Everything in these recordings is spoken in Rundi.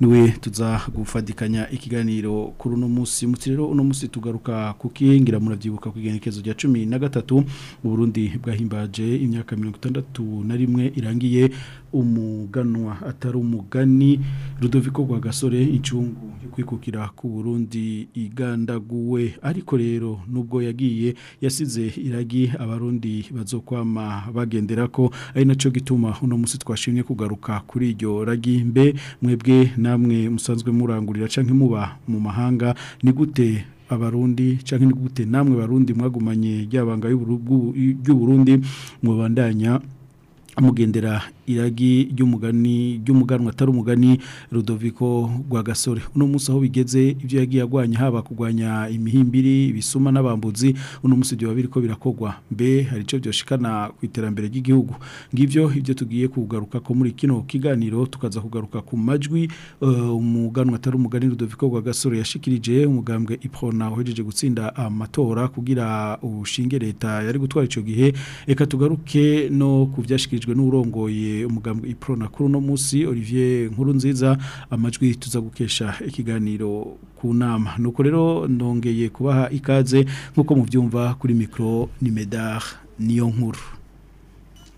niwe tuza gufatikanya ikiganiro kuri uno munsi mutsi rero uno munsi tugaruka ku kingira murabyibuka ku igenekezo rya cumi na gatatu uburundi bwahimbaje imyaka mirongo itandatu na rimwe irangiye umuganwa atari umugani rudoviko rwa gasore incungu kwikukira ku burundi igandaguwe ariko rero nubwo yagiye yasize iragi abarundi bazokwama bagendera ko ari nacyo gituma uno musi twashimye kugaruka kuri iryo ragi mbe mwebwe namwe musanzwe murangurira cyangwa muba mu mahanga ni gute abarundi cyangwa ni gute namwe barundi mwagumanye ry'abanga y'uburundi mubandanya amugendera iragi ry'umugani ry'umuganwa atari umugani Rudoviko Rwagasore uno munsi aho bigeze ibyo yagiye agwanya haba kugwanya imihimbiri ibisuma n'abambuzi uno munsi byo babiri ko birakogwa mbe hari ico byoshikana ku iterambere ry'igihugu ngivyo ibyo tugiye kugaruka ko muri kino kiganiro tukaza kugaruka ku majwi eh, umuganwa uh, atari umugani Rudoviko Rwagasore yashikirije umugambwe Iprona uhejeje gutsinda amatora kugira ubushinge leta yari gutwara ico gihe eka tugaruke no kuvyashikirijwe yashyikirijwe n'urongoye umugambwe ipro na kuri uno Olivier nkuru nziza amajwi tuza gukesha ikiganiro ku nama nuko rero ndongeye kubaha ikaze nk'uko mubyumva kuri micro ni medar niyo nkuru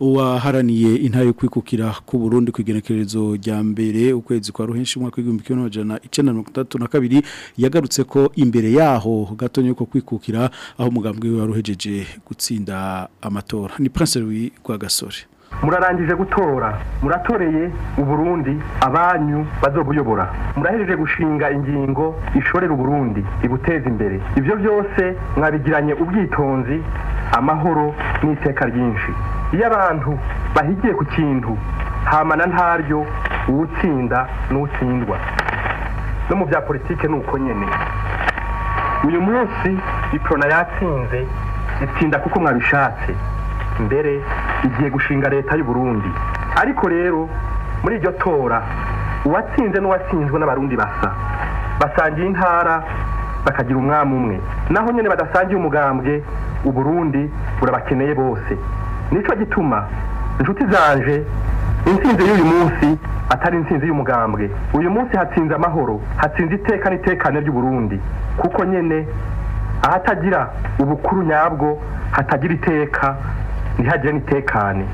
waharaniye intara yo kwikukira ku Burundi ku rya mbere ukwezi kwa ruhenshi umwaka w'igihumbi kimwe n'amajana icyenda mirongo itandatu na kabiri yagarutse ko imbere yaho gatonya ko kwikukira aho umugambwe we waruhejeje gutsinda amatora ni Prince Louis Rwagasore murarangije gutora muratoreye uburundi abanyu bazobuyobora murahejeje gushinga ingingo ishorera uburundi ibuteza imbere ibyo byose mwabigiranye ubwitonzi amahoro n'iteka ryinshi iyo abantu bahigiye ku kintu hamana ntaryo uwutsinda n'utsindwa no mu bya politiki ni uko nyine uyu munsi iporona yatsinze itsinda kuko mwabishatse mbere igiye gushinga leta y'u Burundi ariko rero muri iryo tora uwatsinze n'uwatsinzwe n'abarundi basa basangiye intara bakagira umwami umwe naho nyine badasangiye umugambwe u uburundi burabakeneye bose nicyo gituma inshuti zanje insinzi y'uyu munsi atari insinzi y'umugambwe uyu munsi hatsinze amahoro hatsinze iteka n'itekane ry'uburundi kuko nyine ahatagira ubukuru nyabwo hatagira iteka ntihagire n'itekane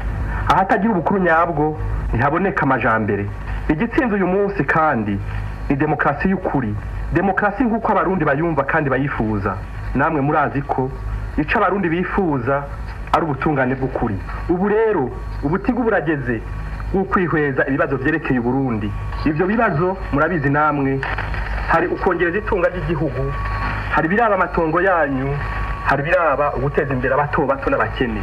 ahatagira ubukuru nyabwo ntihaboneka amajambere igitsinze uyu munsi kandi ni demokarasi y'ukuri demokarasi nk'uko abarundi bayumva kandi bayifuza namwe murazi ko icyo abarundi bifuza ari ubutungane bw'ukuri ubu rero ubutigu burageze bw’ukwihweza ibibazo byerekeye Burundi ibyo bibazo murabizi namwe hari ukongereza itunga ry'igihugu hari biraba amatongo yanyu hari biraba uguteza imbere abato bato n'abakene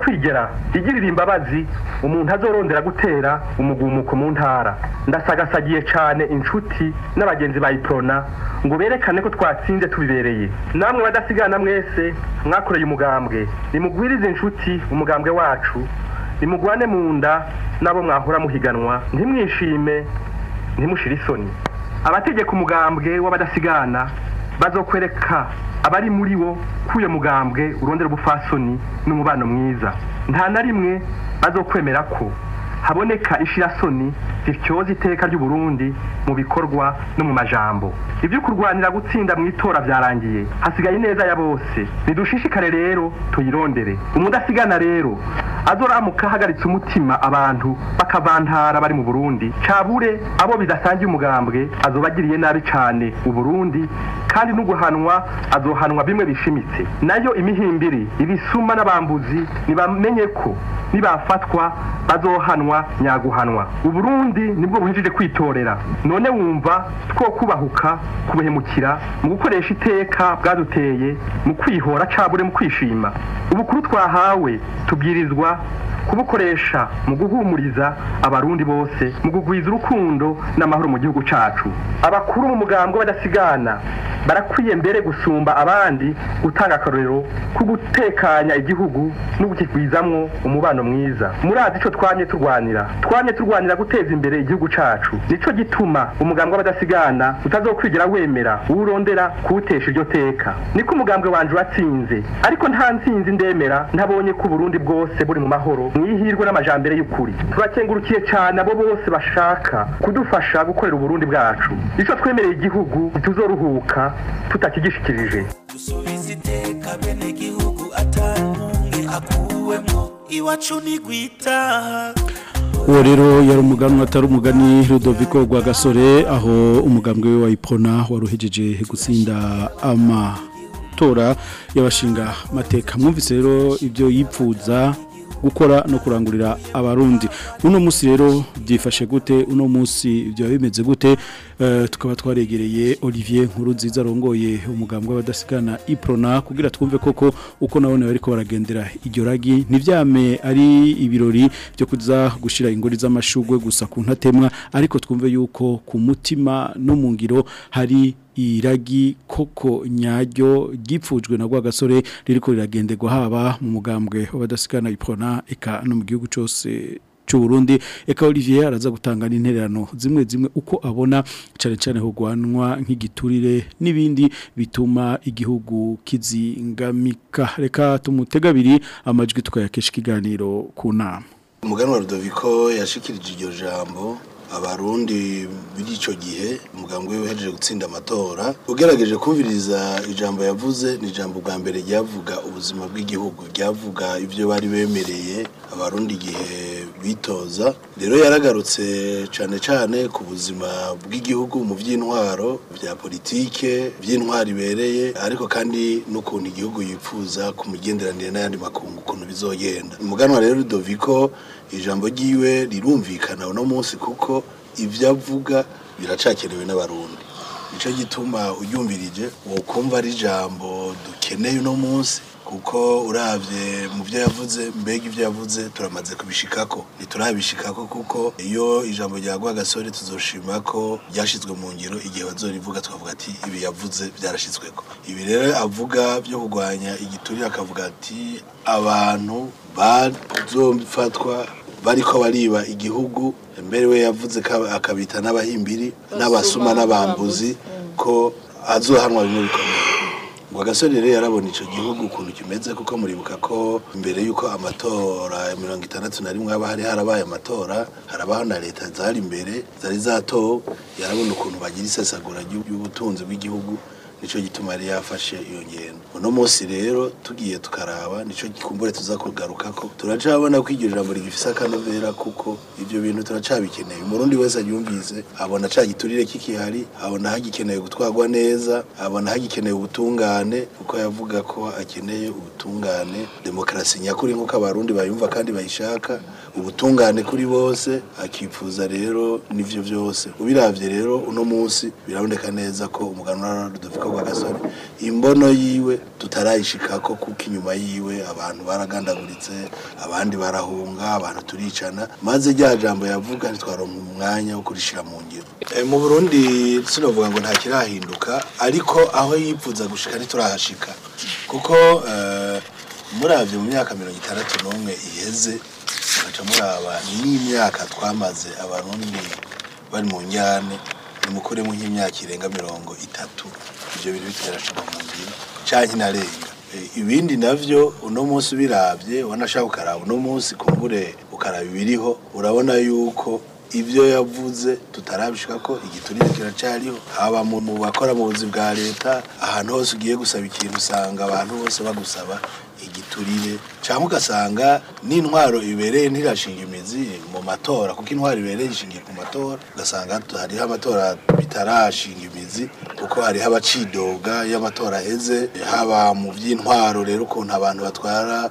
kwigera igirira imbabazi umuntu azorondera gutera umugumuko mu ntara ndasagasagiye cyane inshuti n'abagenzi bayiprona ngo berekane ko twatsinze tubibereye namwe badasigana mwese mwakoreye umugambwe nimugwirize inshuti umugambwe wacu nimugwane mu nda n'abo mwahora muhiganwa ntimwishime ntimushire isoni abategeka umugambwe w'abadasigana bazokwereka abari muri wo kuyo mugambwe urondera ubupfasoni n'umubano mwiza nta na rimwe bazokwemera ko haboneka ishirasoni zityoza iteka ry'u Burundi mu bikorwa no mu majambo ibyo kurwanira gutsinda mu itora byarangiye hasigaye neza ya bose nidushishikare rero tuyirondere umudasigana rero azoramuka ahagaritse umutima abantu bakavantara bari mu Burundi cabure abo bidasangiye umugambwe azobagiriye nabi cyane u Burundi kandi n'uguhanwa azohanwa bimwe bishimitse nayo imihimbiri ibisuma n'abambuzi nibamenye ko nibafatwa bazohanwa nyaguhanwa nyaguhanwa uburundi nibwo buhejeje kwitorera none wumva two kubahuka kubuhemukira mu gukoresha iteka bwaduteye mu kwihora cabure mu kwishima ubukuru twahawe tubwirizwa kubukoresha mu guhumuriza abarundi bose mu kugwiza urukundo n'amahoro mu gihugu cacu abakuru mu mugambwe badasigana barakwiye mbere gusumba abandi gutanga akarorero ko gutekanya igihugu no gukigwizamwo umubano mwiza muri azi icyo twamye turwana turarwanira twamye turwanira guteza imbere igihugu cacu nico gituma umugambwe w'abadasigana utazokwigira wemera uwurondera kuwutesha iryo teka niko umugambwe wanjye watsinze ariko nta ntsinzi ndemera ntabonye ko uburundi bwose buri mu mahoro mu ihirwe n'amajambere y'ukuri turakengurukiye cyane abo bose bashaka kudufasha gukorera uburundi bwacu ico twemereye igihugu tuzoruhuka tutakigishikirije iwacu ni bene uwo rero yari umuganwa atari umugani rudoviko rwa gasore aho umugambwe we wa ipona waruhejeje gutsinda amatora y'abashinga mateka mwumvise rero ibyo yipfuza gukora no kurangurira abarundi uno munsi rero byifashe gute uno munsi byaba bimeze gute Eh, tukaba twaregereye olivier nkuru nziza umugambo umugambi w'abadasigana iprona kugira twumve koko uko nabone bari ko baragendera iryo ragi ntibyame ari ibirori byo kuza gushyira ingori z'amashugwe gusa ku ntatemwa ariko twumve yuko ku mutima no mu ngiro hari iragi koko nyaryo ryipfujwe na gasore riri ko riragendegwa haba mu mugambwe w'abadasigana iprona eka no mu gihugu cyose cy'uburundi eka olivier araza gutanga n'intererano zimwe zimwe uko abona cyane cyane hugwanwa nk'igiturire n'ibindi bituma igihugu kizingamika reka tumutega amajwi tukayakesha ikiganiro ku nama umuganwa rudoviko yashikirije iryo jambo abarundi b'icyo gihe umugambwe we uhereje gutsinda amatora ugerageje kumviriza ijambo yavuze ni ijambo bwa mbere ryavuga ubuzima bw'igihugu ryavuga ibyo bari bemereye abarundi igihe bitoza rero yaragarutse cyane cyane ku buzima bw'igihugu mu by'intwaro bya politiki by'intwaro ibereye ariko kandi n'ukuntu igihugu yifuza ku migenderanire n'ayandi makungu ukuntu bizogenda umuganwa rero Ludoviko ijambo ryiwe rirumvikana uno munsi kuko ibyo avuga biracakenewe n'abarundi nicyo gituma uyumvirije wokumva ari ijambo dukeneye uno munsi kuko urabye mu byo yavuze mbega ibyo yavuze turamaze kubishikako ntiturabishikako kuko iyo ijambo rya gasore tuzoshima ko ryashyizwe mu ngiro igihe bazorivuga twavuga ati ibi yavuze byarashyizweko ibi rero avuga byo kurwanya igiturire akavuga ati abantu bazofatwa bariko bariba igihugu mbere we yavuze akabita n'abahimbiri n'abasuma n'abambuzi ko azohanwa bimwe bikomeye ngo agasore rero yarabona icyo gihugu ukuntu kimeze kuko muribuka ko mbere y'uko amatora mirongo itandatu na rimwe aba hari harabaye amatora harabaho na leta zari imbere zari zato yarabona ukuntu bagira isesagura ry'ubutunzi bw'igihugu nicyo gituma yari yafashe iyo ngendo uno munsi rero tugiye tukaraba nicyo gikumbure tuza kugaruka ko turacabona ko iryo jambo rigifise akanovera kuko ibyo bintu turacabikeneye umurundi wese aryumvise abona cya giturire k'ikihari abona hagikeneye gutwarwa neza abona hagikeneye ubutungane kuko yavuga ko akeneye ubutungane demokarasi nyakuri nk'uko abarundi bayumva kandi bayishaka ubutungane kuri bose akifuza rero nibyo byose ubiravye rero uno munsi biraboneka neza ko umuganura Rudoviko gasore imbono yiwe ko kuko inyuma yiwe abantu baragandaguritse abandi barahunga abantu turicana maze rya jambo yavuga ntitwaronka umwanya wo kurishira mu ngiro eh, mu Burundi sinovuga ngo nta kirahinduka ariko aho yipfuza gushika ntiturahashika kuko eh, muravye mu myaka mirongo itandatu n'umwe iheze mwaca muraba n'imyaka twamaze abarundi bari mu njyane nimukuremo nk'imyaka irenga mirongo itatu ibyo bintu biterashaka mu ngiro canke inarenga eh, ibindi navyo uno munsi biravye wanashaka ukaraba uno munsi kumbure ukaraba ibiriho urabona yuko ibyo yavuze tutarabishika ko igiturire kiracariho haba mu bakora mu buzi bwa leta ahantu hose ugiye gusaba ikintu usanga abantu bose bagusaba igiturire cyangwa ugasanga n'intwaro ibereye ntirashinga imizi mu matora kuko intwaro ibereye ishingiye ku matora ugasanga hariho amatora bitarashinga imizi kuko hariho abacidoga y'amatora heze haba mu by'intwaro rero ukuntu abantu batwara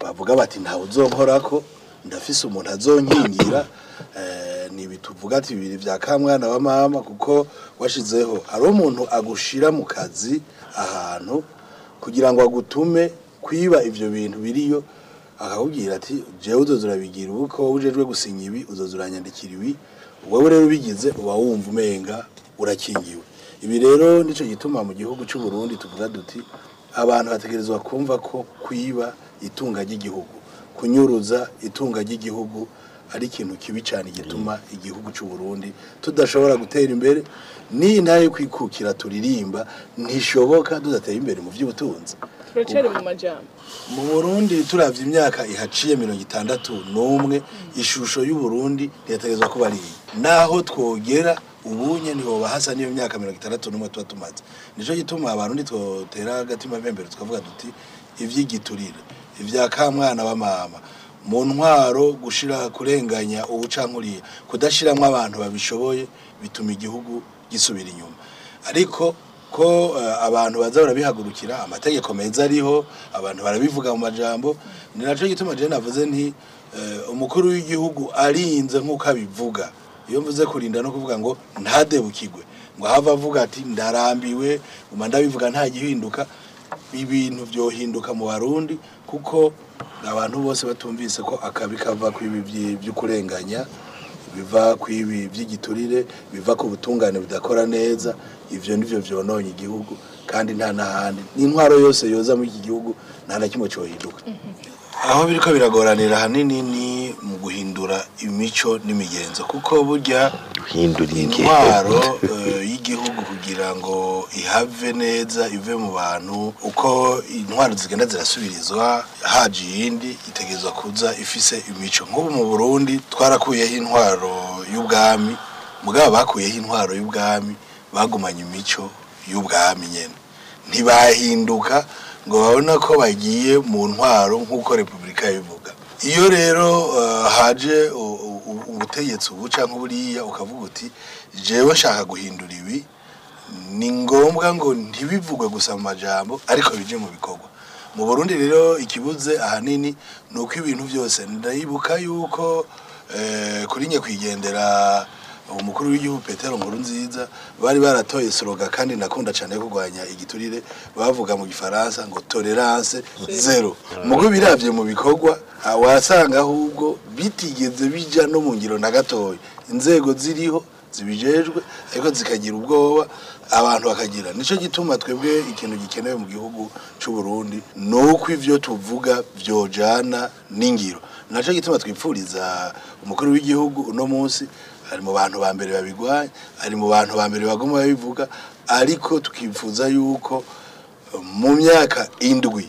bavuga bati ntawe uzonkora ko ndafise umuntu azonkingira eh, ni tuvuga ati bibiri bya kamwana wa mama kuko washizeho hari umuntu agushira mu kazi ahantu kugira ngo agutume kwiba ibyo bintu biriyo akakubwira ati jewe uzoza urabigira ubu ko ujejwe gusinya ibi uzoza uranyandikira ibi wowe rero ubigize uba wumva umenga urakingiwe ibi rero nicyo gituma mu gihugu cy'u Burundi tuvuga duti abantu bategerezwa kumva ko kwiba itunga ry'igihugu kunyuruza itunga ry'igihugu ari ikintu kibi cyane gituma mm. igihugu cy'u Burundi tudashobora gutera imbere ni nayo kwikukira turirimba ntishoboka tudateye imbere mu by'ubutunzi mu burundi turabya imyaka ihaciye mirongo itandatu n'umwe mm. ishusho y’u Burundi ntiyategereza kuba ari iyi naho twogera ubunye niho bahasa n'iyo myaka mirongo itandatu n'umwe tuba tumaze nicyo gituma abantu ntitwotera agatima bembere tukavuga duti iby'igiturire ibya kamwana wa mama mu ntwaro gushyira kurenganya ubucankuriye kudashyiramo abantu babishoboye bituma igihugu gisubira inyuma ariko ko eh, abantu baza barabihagurukira amategeko meza ariho abantu barabivuga mu majambo ni nacyo gituma jena navuze nti eh, umukuru w'igihugu arinze nk'uko abivuga iyo mvuze kurinda no kuvuga ngo ntadebukigwe ngo ahava avuga ati ndarambiwe ndabivuga nta gihinduka ibintu byohinduka mu barundi kuko abantu bose batumvise ko akabi kava ku ibi by'ukurenganya biva ku ibi by'igiturire biva ku butungane budakora neza ibyo ni byo byononye igihugu kandi nta n'ahandi n'intwaro yose yoza muri iki gihugu nta na kimwe cyohinduka aho biriko biragoranira ahanini ni mu guhindura imico n'imigenzo kuko burya intwaro eh, y'igihugu kugira ngo ihave neza ive mu bantu uko intwaro zigenda zirasubirizwa haje iyindi itegerezwa kuza ifise imico nk'ubu mu burundi twarakuyeho intwaro y'ubwami mugabo bakuyeho intwaro y'ubwami bagumanye imico y'ubwami nyine ntibahinduka ngo babone ko bagiye mu ntwaro nk'uko repubulika ivuga iyo rero eh, haje ubutegetsi buca nk'uburiya ukavuga uti jewe nshaka guhindura ibi ni ngombwa ngo ntibivugwe gusa mu majambo ariko bije mu bikorwa mu burundi rero ikibuze ahanini ni uko ibintu byose ndayibuka yuko eh, kuri nyakwigendera umukuru w'igihugu Petero Nkuru nziza bari baratoye soroga kandi nakunda cyane kurwanya igiturire bavuga mu gifaransa ngo tolerance zero mugo birabye mu bikorwa wasanga ahubwo bitigeze bijya no mu ngiro na gatoya inzego ziriho zibijejwe ariko zikagira ubwoba abantu bakagira nicyo gituma twebwe ikintu gikenewe mu gihugu cy'u Burundi ni uko ibyo tuvuga byojana n'ingiro nacyo gituma twifuriza umukuru w'igihugu uno munsi ari mu bantu ba mbere babigwanya ari mu bantu ba mbere bagomba babivuga ariko tukifuza yuko uh, mu myaka indwi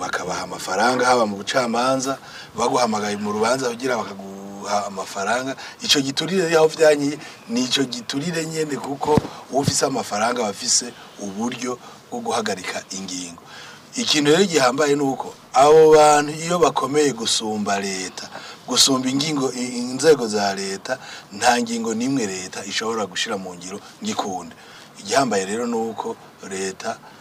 bakabaha amafaranga haba mu bucamanza baguhamagaye mu rubanza kugira bakaguha amafaranga icyo giturire yaho byanyiye ni icyo giturire nyine kuko ufise amafaranga bafise uburyo bwo guhagarika ingingo ikintu rero gihambaye ni uko abo bantu iyo bakomeye gusumba leta gusumba ingingo inzego za leta nta ngingo n'imwe leta ishobora gushyira mu ngiro ngikunda igihambaye rero ni uko leta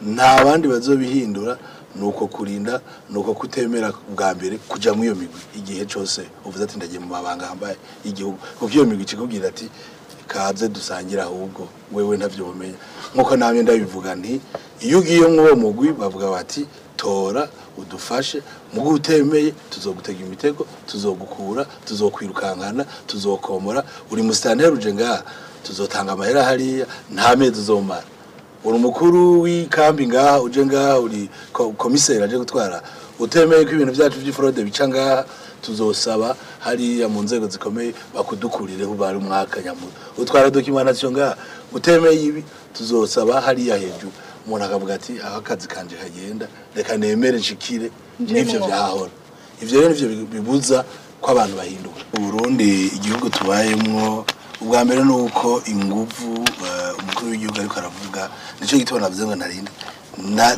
nta bandi bazobihindura ni uko kurinda ni uko kutemera bwa mbere kujya muri iyo migwi igihe cyose uvuze ati ndagiye mu mabanga hambaye igihugu kuko iyo migwi ikikubwira ati kaze dusangira ahubwo wewe ntabyo umenya nkuko namwe ndabivuga nti iyo ugiye nk'uwo mugwi bavuga bati tora udufashe mugu utemeye tuzogutega imitego tuzogukura tuzokwirukankana tuzokomora uri musitanteruje ngaha tuzotanga amahera hariya nta mezi uzomara uri umukuru w'ikambi ngaha uje ngaha uri komiseri aje gutwara utemeye ko ibintu byacu by'iforode bica ngaha tuzosaba hariya mu nzego zikomeye bakudukurireho bari umwaka nyamura utwara dokimanasiyo ngaha utemeye ibi tuzosaba hariya hejuru umuntu akavuga ati aho akazi kanje kagenda reka nemere nshikire n'ibyo byahora ibyo rero nibyo bibuza ko abantu bahinduka uburundi igihugu tubayemo ubwa mbere ni uko inguvu umukuru w'igihugu ariko aravuga nicyo gituma navuze ngo narinde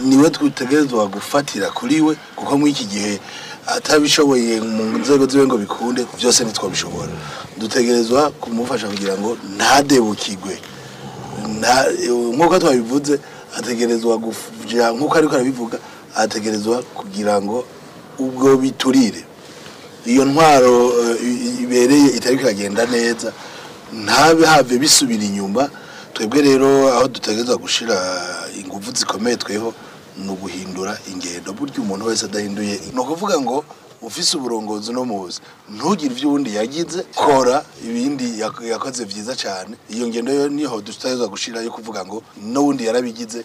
niwe twitegerezwa gufatira kuri we kuko muri iki gihe atabishoboye mu nzego ziwe ngo bikunde byose ntitwabishobora dutegerezwa kumufasha kugira ngo ntadebukigwe nk'uko twabivuze ategerezwa nk'uko ariko arabivuga ategerezwa kugira ngo ubwo biturire iyo ntwaro eh, ibereye itari ikagenda neza ntabe have bisubira inyuma twebwe rero aho dutegerezwa gushyira ingufu zikomeye tweho ni uguhindura ingendo burya umuntu wese adahinduye ni ukuvuga ngo ufise uburongozi no muzi ntugire ibyo uwundi yagize kora ibindi yakoze byiza cyane iyo ngendo yo niho dutaheza gushira yo kuvuga ngo n'uwundi yarabigize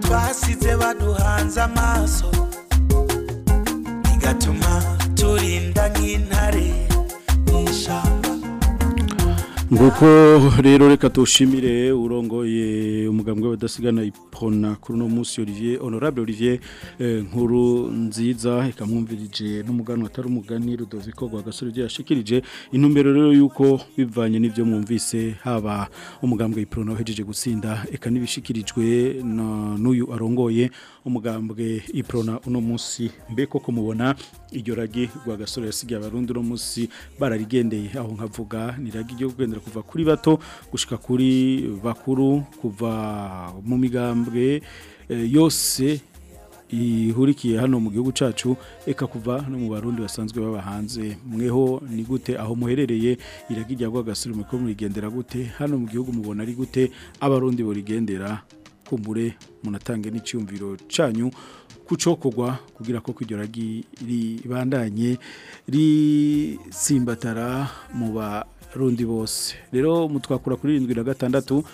twasize baduhanze amaso bigatuma turinda nk'intare nguko rero reka tushimire urongoye umugambi w'abadasigana ipona kuri uno munsi olivier honorable olivier eh, nkuru nziza ikamwumvirije n'umuganwa atari umugani rudoviko rwagasore ibyo yashikirije intumbero rero y'uko bivanye n'ibyo mwumvise haba umugambi ipona wahejeje gutsinda eka n'ibishikirijwe n'uyu arongoye umugambwe iprona uno munsi mbe koko mubona iryo ragi gasore yasigiye abarundi uno munsi bararigendeye aho nkavuga ni ragi ryo kugendera kuva kuri bato gushika kuri bakuru kuva mu migambwe eh, yose ihurikiye hano mu gihugu cacu eka kuva no mu barundi basanzwe baba hanze mweho ni gute aho muherereye iragijya gasore mukuru murigendera gute hano mu gihugu mubona ari gute abarundi burigendera humure munatange n'icyumviro cyanyu kucokogwa kugira ko iryo ragi ribandanye risimbatara mu barundi bose rero mutwakura kuri irindwi na gatandatu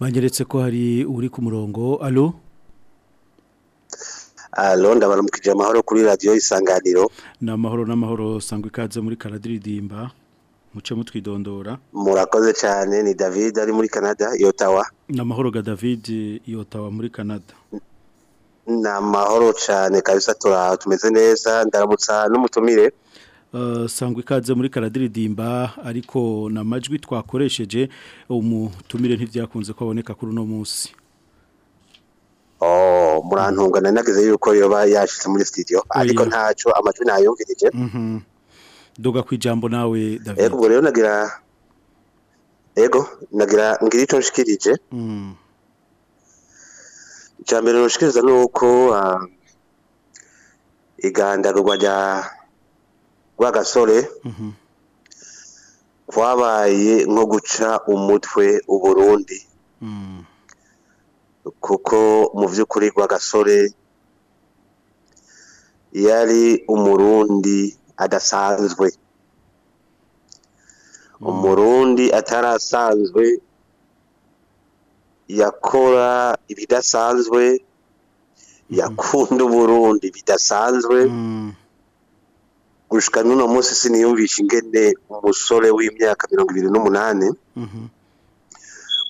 banyeretse ko hari uri ku murongo alo alo ndabaramukije amahoro kuri radio isanganiro ni amahoro n'amahoro usanga ikaze muri karadiridimba muce twidondora murakoze cyane ni david ari muri canada yotawa ni amahoro ga david yotawa muri canada ni amahoro cyane kabisa tura tumeze neza ndaramutsa n'umutumire Eh, sangwa ikaze muri karadiridimba ariko na majwi twakoresheje umutumire ntibyakunze kwaboneka kuri uno munsi oh, murantunga nari nageze yuko yoba yashyitse muri studio ariko ntacyo amajwi ntayumvirije mhm. duga ku ijambo nawe david yego rero nagira yego nagira ngira nshikirije mm. icya mbere nshikiriza ni uko ah, igandarwa rya rw'agasore kwabaye mhm. nko guca umutwe uburundi mm. kuko mu by'ukuri rw'agasore yari umurundi adasanzwe mm. umurundi atarasanzwe yakora ibidasanzwe mm-hmm. yakunda uburundi bidasanzwe mm. gushika n'uno munsi siniyumvisha ingene umusore w'imyaka mirongo ibiri n'umunani mhm.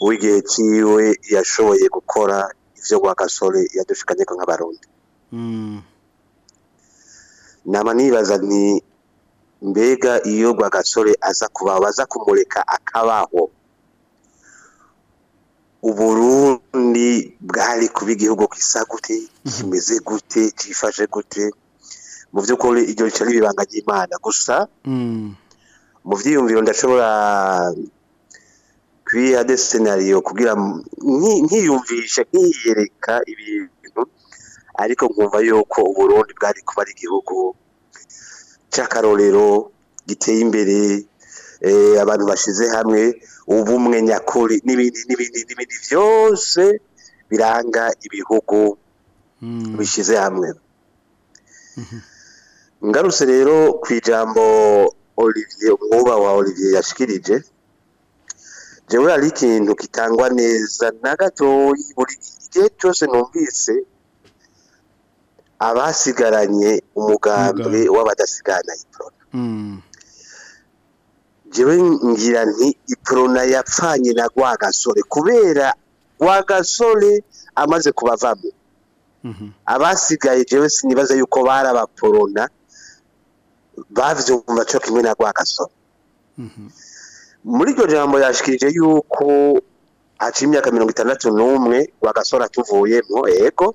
w'igihe ciwe yashoboye gukora ivyo kwa gasore yadushikanyeko nk'abarundi mm. nama nibaza nti mbega iyo gwa gasore aza kubaho baza kumureka akabaho uburundi bwari kuba igihugu gisa gute mhm. kimeze gute cifashe gute mu by'ukuri iryo ricari ibanga ry'imana gusa mm. mu byiyumviro ndashobora kwiha de senariyo kugira nkiyumvisha nkiyereka ibintu ariko nkumva yuko uburundi bwari kuba ari igihugu cy'akarorero giteye imbere eh, abantu bashize hamwe ubumwe nyakuri n'ibindi n'ibindi n'ibindi byose biranga ibihugu mm. bishyize hamwe mhm. ngarutse rero ku ijambo olivier umwuba wa olivier yashikirije jewe hari ikintu kitangwa neza na gatoyi buri gihe cyose numvise abasigaranye umugambi w'abadasigana iprona mm. jewe ngira nti iprona yapfanye na gwa gasore kubera gwa gasore amaze kubavamo mhm. abasigaye jewe sinibaza yuko barabaporona bavyumva co kimwe na rwagasore mhm. muri iryo jambo yashikirije yuko haciye imyaka mirongo itandatu n'umwe rwagasore atuvuye mwo ego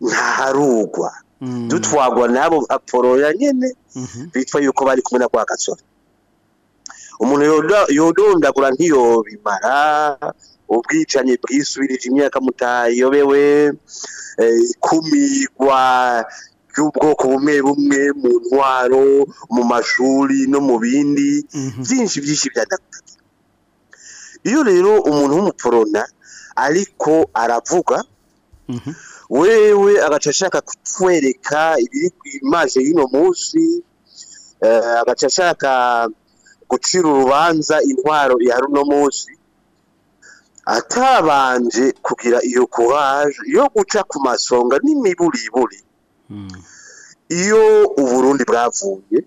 ntaharugwa mm. dutwagwa n'abo apforoya nyine mm-hmm. bitwa yuko bari kumwe na kwa gasore umuntu yodondagura ntiyobimara ubwicanyi bwisubirije imyaka mutayobewe eh, kumigwa by'ubwoko bumwe bumwe mu ntwaro mu mashuri no mu bindi mhm. byinshi byinshi bya iyo rero umuntu w'umuporona ariko aravuga mhm. wewe agaca ashaka kutwereka ibiri ku imaje y'uno munsi eh, agaca ashaka gucira urubanza intwaro ya runo munsi atabanje kugira iyo kuraje yo guca ku masonga n'imiburiburi iyo uburundi bwavuye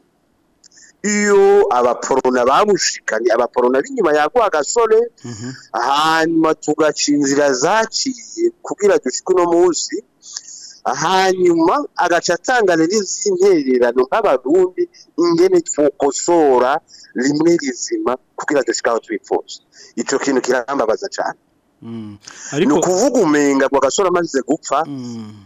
iyo abaporona babushikanye abaporona b'inyuma yagwa agasore mhm. hanyuma tugaca inzira zaciye kubwira dushike uno munsi hanyuma agaca atangane n'iz'intererano nk'abarundi ingene twokosora rimwe rizima kubwira dushike aho tubipfuza ico kintu kirambabaza cane mm. ni ukuvuga umenga ngo agasore amaze gupfa mm.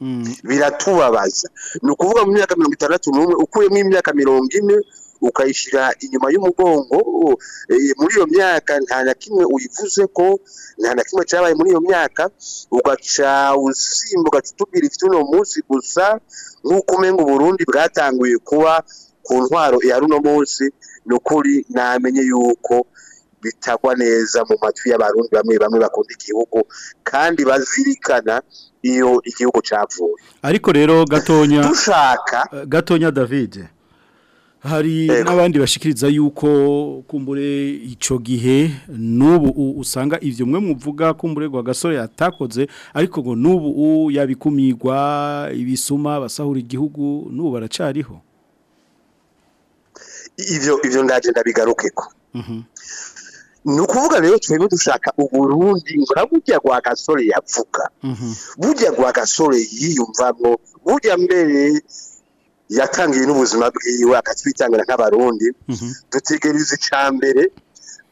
mhm. biratubabaza ni ukuvuga mu myaka mirongo itandatu n'umwe ukuyemo imyaka mirongo ine ukayishyira inyuma y'umugongo oh, eh, muri iyo myaka nta na kimwe uyivuze ko nta na kimwe cyabaye muri iyo myaka ugaca usimba ugaca ifite uno munsi gusa nk'uko umenga uburundi bwatanguye kuba ku ntwaro ya runo munsi ni ukuri namenye yuko bitagwa neza mu matwi y'abarundi bamwe bamwe bakunda igihugu kandi bazirikana iyo igihugu cyapfuye ariko rero gatonya dushaka gatonya davide hari n'abandi bashikiriza yuko kumbure icyo gihe n'ubu usanga ibyo mwe muvuga kumbure rwa gasore yatakoze ariko ngo n'ubu yabikumirwa ibisuma basahura igihugu n'ubu baracariho ibyo ibyo ndagenda bigaruke ko mhm. ni ukuvuga rero twebwe dushaka uburundi ngura burya rwa gasore yavuga mhm. burya rwa gasore yiyumvamo burya mbere yatangiye n'ubuzima bwiwe akakibitangira nk'abarundi mhm. dutegereza ica mbere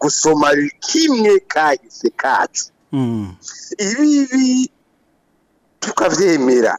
gusoma kimwe kahise kacu mm. ibibi tukabyemera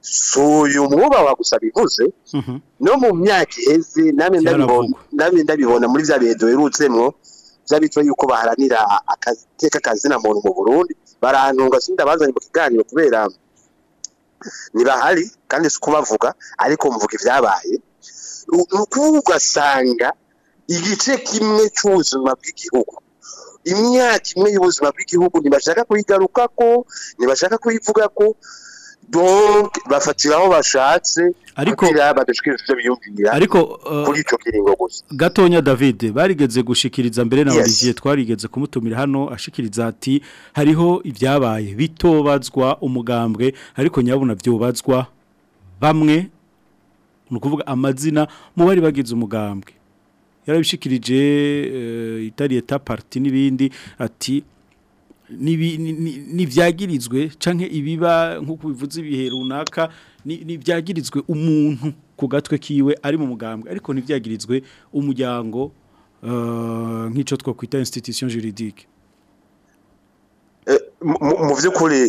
suyu uyu mwubaha gusa bivuze mhm. no mu myaka iheze namwe ndabibona muri bya bihe duherutsemo byabitwa yuko baharanira agateka kazina muntu mu burundi barahantunga sinda bazanye mu kiganiro kubera nibahari kandi si uko ariko mvuga ibyabaye ni ugasanga igice kimwe cy'ubuzima bw'igihugu imyaka imwe y'ubuzima bw'igihugu ntibashaka kuyigaruka ko ntibashaka kuyivuga ko bafatira aho bashatse ariko ariko kuri uh, icyo kiringo gusa gatonya david barigeze gushikiriza mbere na olivier twarigeze kumutumira hano ashikiriza ati hariho ibyabaye bitobazwa umugambwe ariko nyabona byobazwa bamwe ni ukuvuga amazina mu bari bagize umugambwe yarabishikirije eh, itariyeta pariti n'ibindi ati ni ntibyagirizwe canke ibiba nk'uko bivuze ibihe runaka ntibyagirizwe umuntu ku gatwe kiwe ari mu mugambwe ariko ntibyagirizwe umuryango eh, nk'icyo twakwita institution juridique eh, mu by'ukuri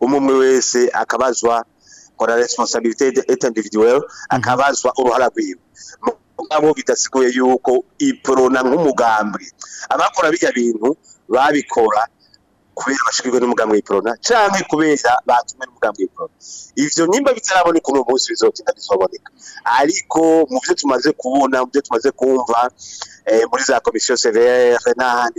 umwe wese akabazwa kora resiponsabirite etandividiweri hmm. akabazwa uruhara rwiwe nabo bidasiguye yuko iporona nk'umugambi abakora bijya bintu babikora kubera bashikirwe n'umugambi w'iporona canke kubera batumwe n'umugambi w'iporona ivyo nimba bitaraboneka uno munsi bizotinda bizoboneka ariko mu byo tumaze kubona mu byo tumaze kumva eh, muri za komisiyo severe n'ahandi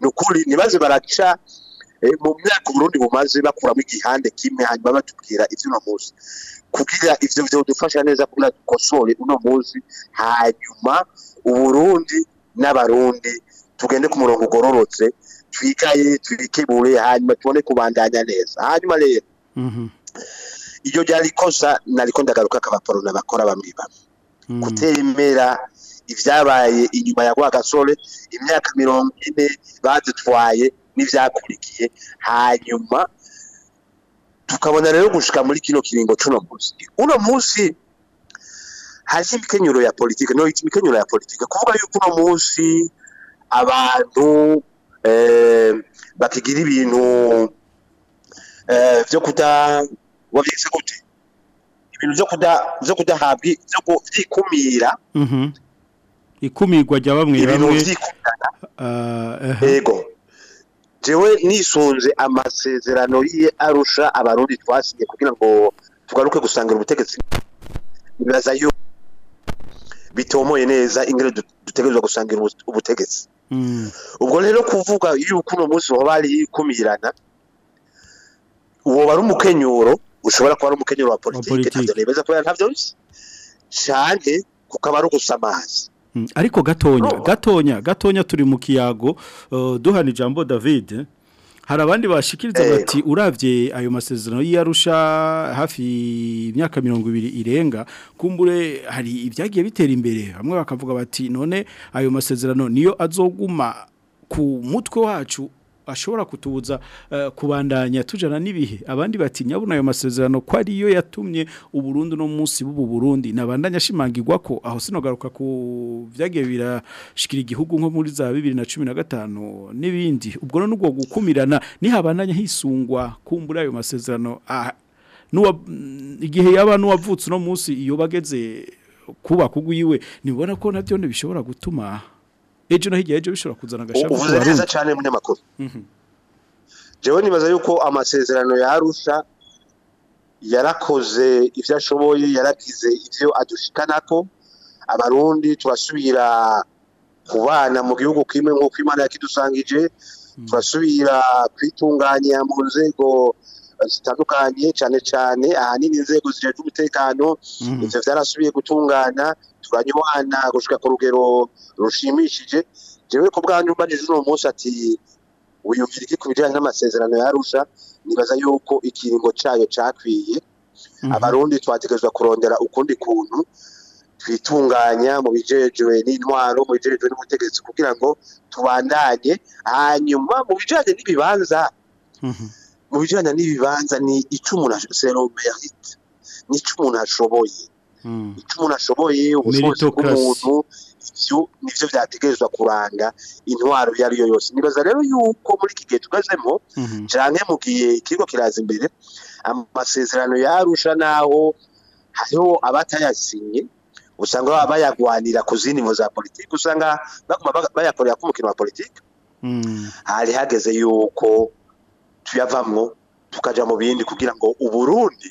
ni ukuri ntibaze baraca eh, mu myaka uburundi bumaze bakuramo igihande kimwe hanyuma batubwira iby'uno munsi kugira ivyo vyodufasha neza kugira dukosore uno munsi hanyuma uburundi n'abarundi tugende ku murongo ugororotse twikaye twikebure hanyuma tubone kubandanya neza hanyuma rero mhm. iyo ryari kosa nariko ndagaruka akabaporona bakora bamwe bamwe kutemera mhm. ibyabaye inyuma ya gasore imyaka mirongo ine badutwaye n'ibyakurikiye hanyuma tukabona rero gushika muri kino kiringo cuno munsi uno munsi haje imikenyero ya politike no imikenyero ya politike kuvuga yuko uno munsi abantu eh, bakigira ibintu eh, byo kuda wabyise gute ibintu byo kuda byo kudahabwa byo kubikumira mhm. ikumirwa rya bamwe bamwe ah, yego jewe nisunze amasezerano ye arusha abarundi twasinye kugira ngo tugaruke gusangira ubutegetsi bibaza yo bitomoye neza ingere dutegerezwa gusangira ubutegetsi ubwo rero kuvuga yuko uno munsi waba ari ikumirana woba ari umukenyuro ushobora kuba ari umukenyuro wa politiki ntabyo nemeza kubera ntabyo bisa cyane kuko aba ari ugusamaza hmm, ariko gatonya gatonya gatonya turi mu kiyago uh, duhana ijambo david hari abandi bashikiriza eh, bati urabye ayo masezerano y'arusha hafi imyaka mirongo ibiri irenga kumbure hari ibyagiye bitera imbere bamwe bakavuga bati none ayo masezerano niyo azoguma ku mutwe wacu ashobora kutubuza eh, kubandanya tujana n'ibihe abandi bati nyabona ayo masezerano ko ariyo yatumye uburundi no munsi b'ubu burundi nabandanya ashimangirwa ko aho sinogaruka ku byagiye birashikira igihugu nko muri za bibiri na cumi na gatanu n'ibindi ubwo none ubwo gukumirana nihabandanya hisungwa kumbura ayo masezerano ah, igihe yaba n'uwavutse uno munsi iyo bageze kuba kugwiwe nibona ko nabyo bishobora gutuma ejo no hirya ejo kuzana agashami uvuze neza cyane munyamakuru mhm. jewe nibaza yuko amasezerano ya arusha yarakoze ibyo ashoboye yaragize ibyo adushikanako abarundi turasubira kubana mu gihugu kimwe nk'uko imana yakidusangije mhm. turasubira kwitunganya mu nzego zitandukanye cyane cyane ahanini inzego zijejwe umutekano mhm. ibyo byarasubiye gutungana turwanya gushika ku rugero rushimishije jewe ku bwanyu mbajije uno munsi ati wiyumvira iki ku bijyanye n'amasezerano yarusha nibaza yuko ikiringo cyayo cyakwiye mhm. abarundi twategerezwa kurondera ukundi kuntu twitunganya mu bijejwe n'intwaro mu bijejwe n'ubutegetsi kugira ngo tubandanye hanyuma mu bijyanye n'ibibanza mhm. mu bijyanye n'ibibanza ni icyo umuntu serume yahita nicyo umuntu ashoboye Hmm. icyo umuntu ashoboye ubushobozi bw'umuntu ibyo nibyo byategerezwa kuranga intwaro iyo ari yose nibaza rero yuko muri iki gihe tugazemo hmm. cyane mu gihe ikigo kiraza imbere amasezerano yarusha naho hariho abatayasinye usanga baba bayagwanira ku zindi ngo za politiki usanga baguma bayakorera k'umukino wa politiki hmm. hari hageze yuko tuyavamwo tukajya mu bindi kugira ngo uburundi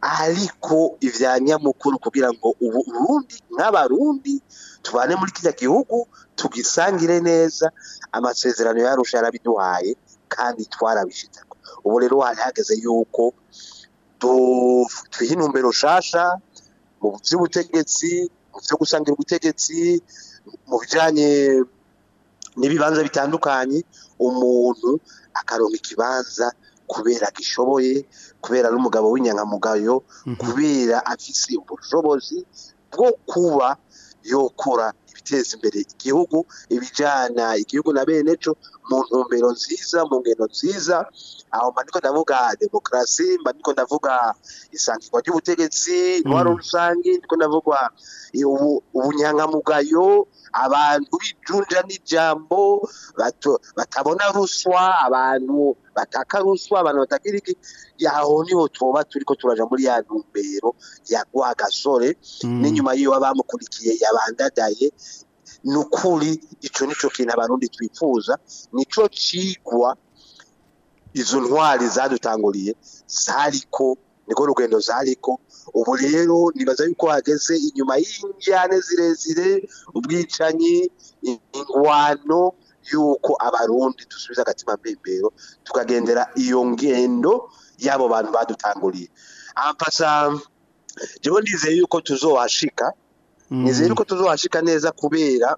ariko ibya nyamukuru kugira ngo ubu urundi nk'abarundi tubane muri kiriya gihugu tugisangire neza amasezerano yarusha yarabiduhaye kandi twarabishitse ubu rero hageze yuko duha intumbero nshasha mu by'ubutegetsi mu byo gusangira ubutegetsi mu bijyanye n'ibibanza bitandukanye umuntu akaronka ikibanza kubera gishoboye kubera n'umugabo w'inyangamugayo mhm. kubera afise ubushobozi bwo kuba yokora ibiteza imbere igihugu ibijyana igihugu na bene cyo mu ntumbero nziza mu ngendo nziza aho mba niko ndavuga demokarasi mba niko ndavuga isangirwa ry'ubutegetsi hmm. intwaro rusange niko ndavuga ubunyangamugayo abantu bijunja n'ijambo batabona ruswa abantu bataka ruswa abantu batakira iki yaho niho tuba turiko turaja muri ya ntumbero ya gasore hmm. n'inyuma yiwe abamukurikiye yabandadaye ni ukuri icyo nicyo kintu abarundi twifuza nicyo kigwa izo ntwari zadutanguriye zariko niko rugendo zariko ubu rero nibaza yuko hageze inyuma y'injyane zirezire ubwicanyi ingwano yuko abarundi dusubiza agatima mbembero tukagendera iyo ngendo y'abo bantu badutanguriye ampasa jewe ndizeye yuko tuzowashika nizere mm-hmm. ko tuzashika neza kubera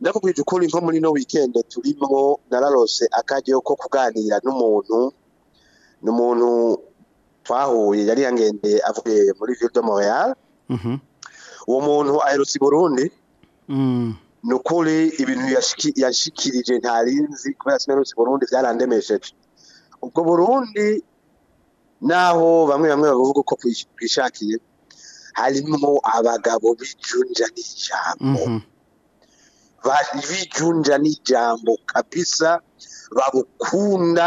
ndakubwije ukuri nko muri no weekend turimo nararose akaryo ko kuganira n'umuntu ni twahuye yari yangende avuye muri ville de Montreal mm-hmm. uwo muntu aherutse Burundi mm. ni ukuri ibintu yashikirije ntarinzi kubera sinarutse Burundi byarandemesheje ubwo Burundi naho bamwe bamwe bavuga ko kwishakiye harimo abagabo bijunja n'ijambo mhm. bijunja n'ijambo kabisa babukunda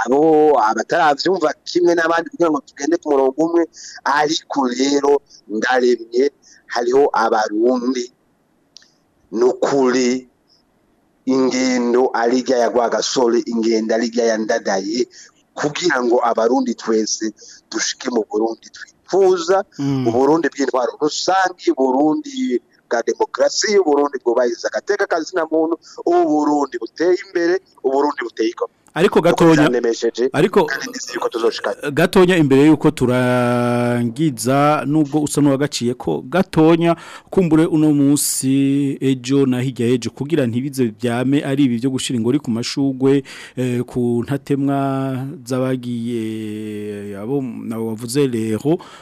abo abatarabyumva kimwe n'abandi kugira ngo tugende ku murongo umwe ariko rero ndaremye hariho abarundi n'ukuri ingendo arirya ya rwagasore ingendo arirya ya ndadaye kugira ngo abarundi twese dushike mu burundi twifuza mm. uburundi bw'intwaro rusange uburundi bwa demokarasi uburundi bwubahiriza agateka kazina muntu uburundi buteye imbere uburundi buteye ikomeye ariko gatonya ariko gatonya imbere y'uko turangiza nubwo usa n'uwagaciye ko gatonya kumbure uno munsi ejo na ejo kugira ntibize byame ari ibi byo gushyira ingori ku mashugwe eh, ku ntatemwa z'abagiye abo wavuze rero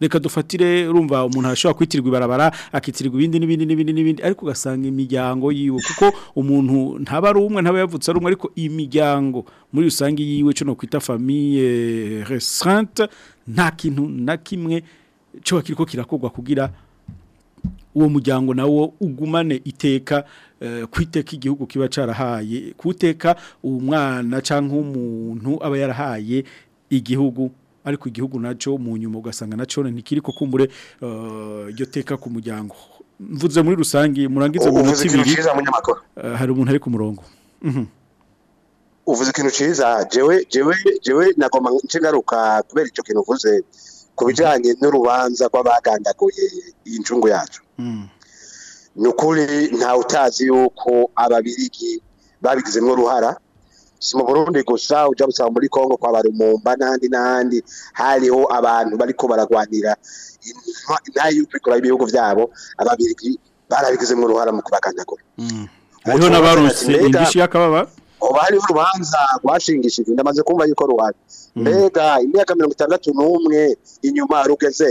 reka dufatire urumva umuntu ashobora kwitirirwa ibarabara akitirirwa ibindi n'ibindi n'ibindi n'ibindi ariko ugasanga imiryango yiwe kuko umuntu ntaba ari umwe ntaba yavutse ari umwe ariko imiryango muri rusange yiwe cyo no kwita famille resante nta kintu na kimwe cyo kiriko kirakorwa kugira uwo muryango nawo ugumane iteka eh, kwiteka igihugu kiba cyarahaye kuteka umwana cyangwa umuntu aba yarahaye igihugu ariko igihugu nacyo mu nyuma ugasanga nacyo ntikiri kukumbure eh, iryo teka ku muryango mvuze muri rusange murangiza mu minota eh, hari umuntu ari ku murongo mhm. uvuze ikintu cyiza jewe jewe jewe nagomba nshyigaruka kubera icyo kintu uvuze ku bijyanye n'urubanza rw'abagandaguye iyi ncungu yacu Hmm. ni ukuri utazi yuko babigize babigizemo uruhara si mu burundi gusa ujya gusanga muri congo kwa barumumba nandi n'ahandi hariho abantu bariko baragwanira nta y'ukwikora ibihugu byabo barabigize mu uruhara mu kubakantagura hmm. hariho n'abaruse indishyi y'akababa ubu hariho urubanza rwashingishijwe ndamaze kumva yuko ruhari hmm. mbega imyaka mirongo itandatu n'umwe inyuma rugeze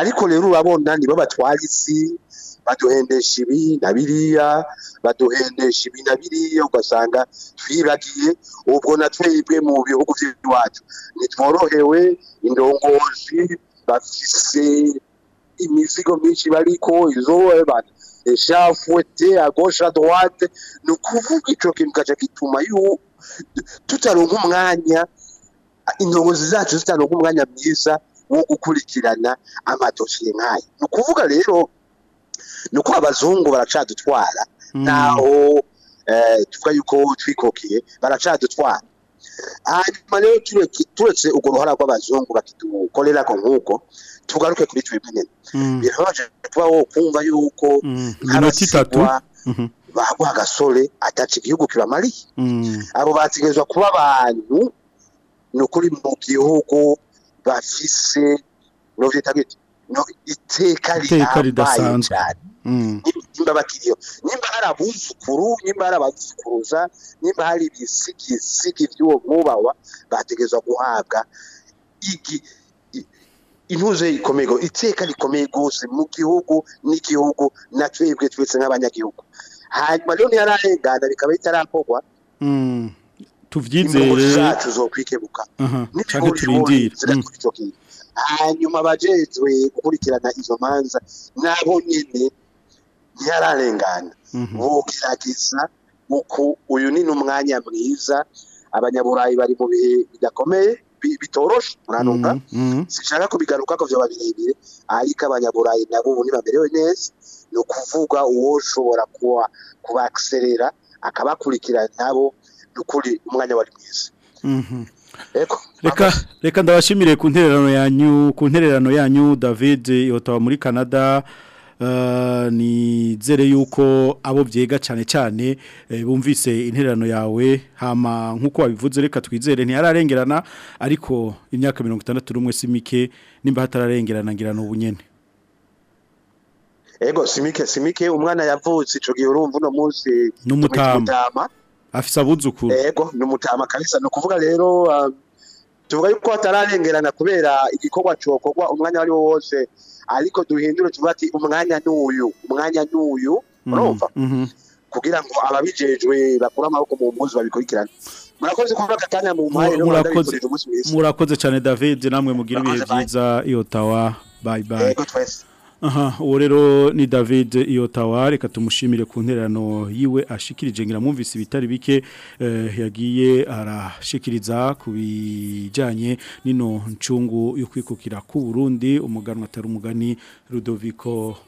ariko rero urabona nibo batwara isi baduhendesha ibi na biriya baduhendesha ibi na biriya ugasanga twibagiye ubwo na twebwe mu bihugu by'iwacu ntitworohewe indongozi bafise imizigo myinshi bariko izowe eshafuwete agosha droite ni ukuvuga ico kintu gaca gituma tutaronka umwanya indongozi zacu zitaronka umwanya mwiza wo gukurikirana amadosiye nk'aya ni ukuvuga rero ni uko abazungu baracadutwara hmm. ntaho eh, tuvuga yuko twikokiye baracadutwara hanyuma rero turetse urwo ruhara rw'abazungu bakidukorera ko nk'uko tugaruke kuri twebwe nyine hmm. birababaje kuba wo yuko hmm. nk'abasigwa mhm. bagwa agasore ataca igihugu kibamariye abo bategerezwa kuba abantu ni ukuri mu gihugu bafise novyita gute no iteka ridasanzwe mm. nimba bakiriyo nimba hari abuzukuru nimba hari abazukuruza nimba hari ibisigisigi by'uwo mwubawa bategerezwa guhabwa igi intuzo ikomeye iteka rikomeye gose mu gihugu n'igihugu na twebwe twese nk'abanyagihugu hanyuma rero ntiyararengana bikaba bitarakorwa mm. tubyizere zacu zokwikebuka turindira hanyuma abajejwe gukurikirana izo manza nabo nyine ntiyararengana bugerageza uku uyu ni umwanya mwiza abanyaburayi bari mu bihe bidakomeye bitoroshe muranuka sinshaka kubigaruka ko byaba birebire ariko abanyaburayi nabo ubu ntibamerewe neza ni ukuvuga uwo ushobora kuba kubakiserera akabakurikirana nabo ukuri umwanya wari mwiza mhm. reka ndabashimire ku ntererano yanyu ku ntererano yanyu david ihotaba muri canada eh, nizere yuko abo byega cyane cyane eh, bumvise intererano yawe hama nk'uko wabivuze reka twizere ntiyararengerana ariko imyaka mirongo itandatu n'umwe si mike nimba hatararengerana ngira ni ubunyene ego simike simike umwana yavutse icyo gihe urumva uno munsi n'umutama afise abuzukuru yego n'umutama kabisa no kuvuga rero um, tuvuga yuko atararengerana kubera igikorwa cyokogwa umwanya wari wo wose ariko duhindure tuvuga ati umwanya n'uyu umwanya n'uyu mm-hmm, urumva mm-hmm. kugira ngo ababijejwe bakura amaboko mu mbuzi babikurikirane murakoze kuba gatanya mu mpare murakoze murakoze cyane David namwe mugira ibihe byiza iyo tawa bye bye aha uwo rero ni david iyotawa reka ku nterano yiwe ashikirije ngira mwumvise ibitari bike eh, yagiye arashikiriza ku bijyanye n'ino ncungu yo kwikukira ku burundi umuganwa atari umugani rudoviko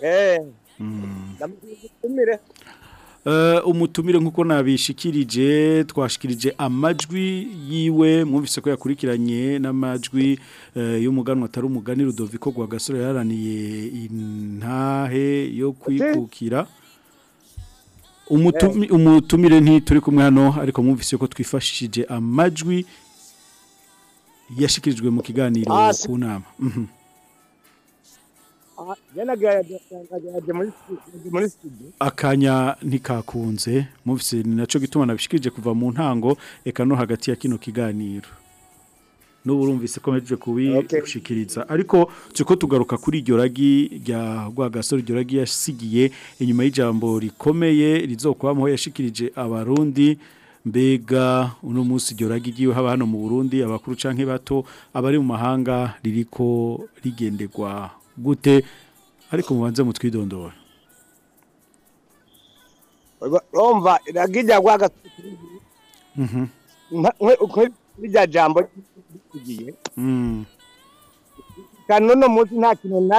eh. hmm. Eh, umutumire nk'uko nabishikirije twashikirije amajwi yiwe mwumvise ko yakurikiranye n'amajwi eh, y'umuganwa atari umugani Rudoviko gasore yaraniye intahe yo kwikukira eh. umutumire nti ntituri kumwe hano ariko mwumvise ko twifashije amajwi yashikirijwe mu kiganiro ah, ku nama mhm. akanya ntikakunze mubise ni nacyo gituma nabishikirije kuva mu ntango reka no hagati ya kino kiganiro n'ubu urumvise ko mpejeje ariko cyuko tugaruka kuri iryo ragi rya rwagasore iryo ragi yasigiye inyuma y'ijambo rikomeye rizokwamo yashikirije abarundi mbega uno munsi iryo ragi haba hano mu burundi abakuru canke bato abari mu mahanga ririko rigenderwa gute ariko mubanze mutwidondora urumva iragijya mhm. rwaga nk'irya jambo tugiye mm. kandi n'uno munsi nta kintu na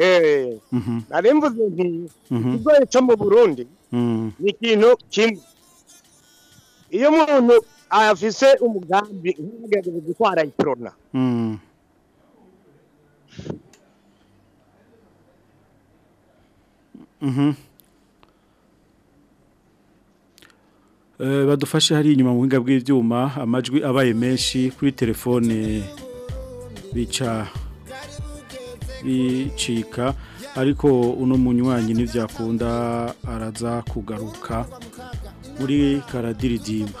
Eh, nari nti mhm. ikigoye cyo mu burundi mhm. ni ikintu kimwe iyo umuntu afise umugambi ntugerageze gutwara ikorona mhm. Eh, badufashe hari inyuma mu buhinga bw'ibyuma amajwi abaye menshi kuri telefone bica bicika ariko uno munywanyi ntibyakunda araza kugaruka muri karadiridimba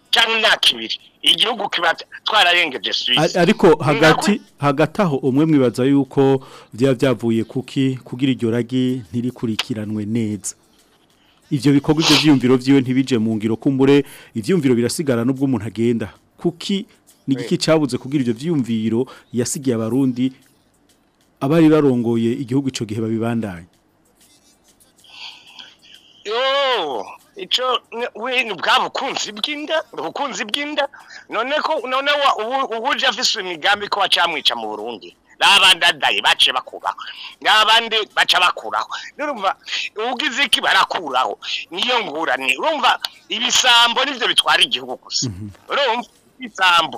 cyangwa imyaka ibiri igihugu kiba twararengeje suwisi ariko hagati hagati aho umwe mwibaza yuko byaba byavuye kuki kugira iryo ragi ntirikurikiranwe neza ivyo bikorwa ivyo vyiyumviro vyiwe ntibije mu ngiro kumure ivyumviro birasigara nubwo umuntu agenda kuki nigiki cabuze kugira ivyo vyiyumviro yasigiye abarundi abari barongoye igihugu ico gihe babibandanye yo ico wini bwabukunzi bw'inda ubukunzi bw'inda none ko none ubu uje afise imigambi ko acamwica mu Burundi n'abandadaye baciye bakuraho n'abandi baca bakuraho urumva ugize iki barakuraho niyo ngurane urumva ibisambo nibyo bitwara igihugu gusa mhm. urumva ibisambo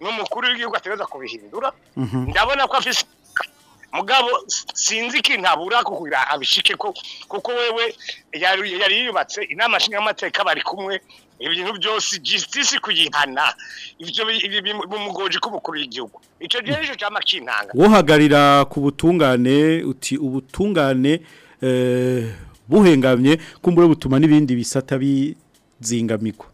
ni umukuru w'igihugu ategereza kubihindura mhm. ndabona ko afite mugabo sinzi ko intabura kugira abishike ko kuko wewe yari yubatse inama nshingamateka bari kumwe ibintu byose justice kuyihana ibyo bimugoje kubukuru y'igihugu ico jeje cyama kintanga wohagarira ku butungane uti ubutungane eh buhengamye kumbure butuma nibindi bisata bizingamiko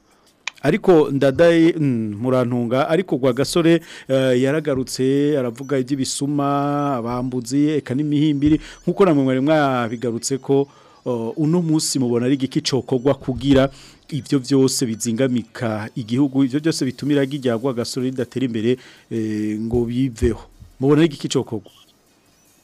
ariko ndadaye mm, murantunga ariko gwa gasore eh, yaragarutse aravuga iby'ibisuma abambuzi eka n'imihimbiri nkuko namwe mwari mwabigarutse ko oh, uno munsi mubona ari igiki cokogwa kugira ivyo vyose bizingamika igihugu ivyo byose bitumira kijyagwa gasoro ridatera imbere eh, ngo biveho mubona iki kicokogwa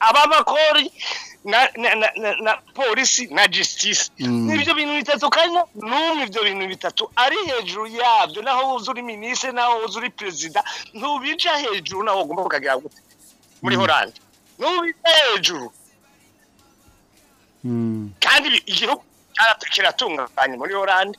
aba bakori na polisi na justice hmm. ni bintu bitatu kandi n'umwe ibyo bintu bitatu ari hejuru yabyo naho wuzi uri minisitiri naho wuzi uri perezida ntubija hejuru naho ugomba kukagira gute muri hmm. horande ntubija hejuru kandi igihugu kiratunganye muri oranje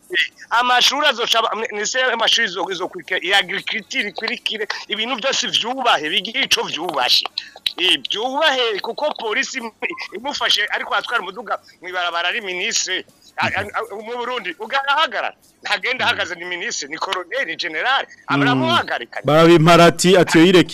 amashuri azoca ministeri y'amashuri zo kwike ya agriculture ikwirikire ibintu byose byubahe bigico ico vyubashe ibyubahe kuko polisi imufashe ariko atwara mu barabara ari ministre mu Burundi ugahagara ntagenda ahagaze ni ministre ni colonel general abaramuhagarika hmm. barabimparati atiyo yireka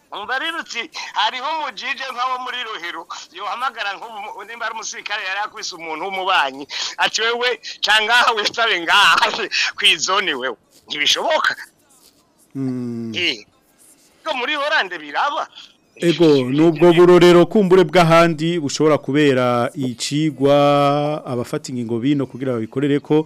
umva hariho umujije nk'awo muri ruhiro yohamagara nimba ari umusirikare yari yakwise umuntu w'umubanyi ati wewe cyangwa witabe ngaha ku izoni wewe ntibishoboka hmm. eh. muri horande biraba ego nubwo burorero kumbure bw'ahandi bushobora kubera icigwa abafata ingingo bino kugira babikorere ko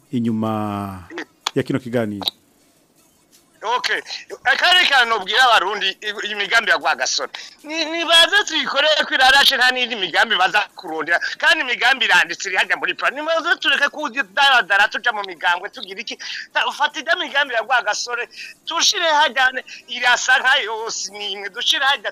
inyuma ya kino kiganiro okay akare kanobwira abarundi imigambi ya rwagasore nibaze tuyikoreye ko nta n'indi migambi baza kandi imigambi iranditse iri hajya muri plan nibaze tureke kudaradara tuja mu migambwe tugira iki ufata ijya migambi ya rwagasore tushire hajya irasa nka yose dushire hajya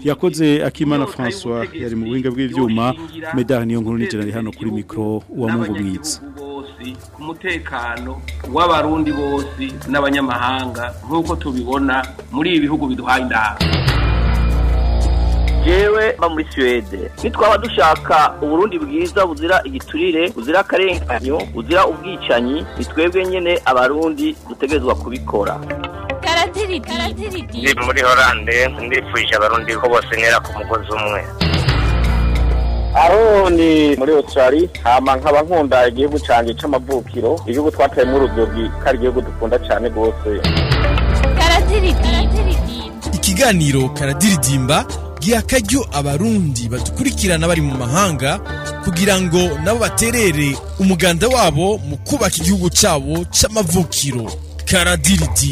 yakoze akimana François yari mu buhinga bw'ibyuma medani niyo nkuru turi hano kuri mikoro uwamugumwitse ku mutekano w'abarundi bose n'abanyamahanga nk'uko tubibona muri ibi bihugu biduhaye inama jewe mba muri suwede nitwaba dushaka uburundi bwiza buzira igiturire buzira akarenganyo buzira ubwicanyi twebwe nyine abarundi dutegerezwa kubikora ndi muri horande ndifuje abarundi ko bose ntera ku mugozi umwe aroni muri Australia hama nkaba nkunda igihugu canje c'amavukiro igihugu twateyemwo urubyiruko ari igihugu dukunda cyane rwose ikiganiro karadiridimba giha akaryo abarundi badukurikirana bari mu mahanga kugira ngo nabo baterere umuganda wabo mu kubaka igihugu cyabo c'amavukiro karadiridimba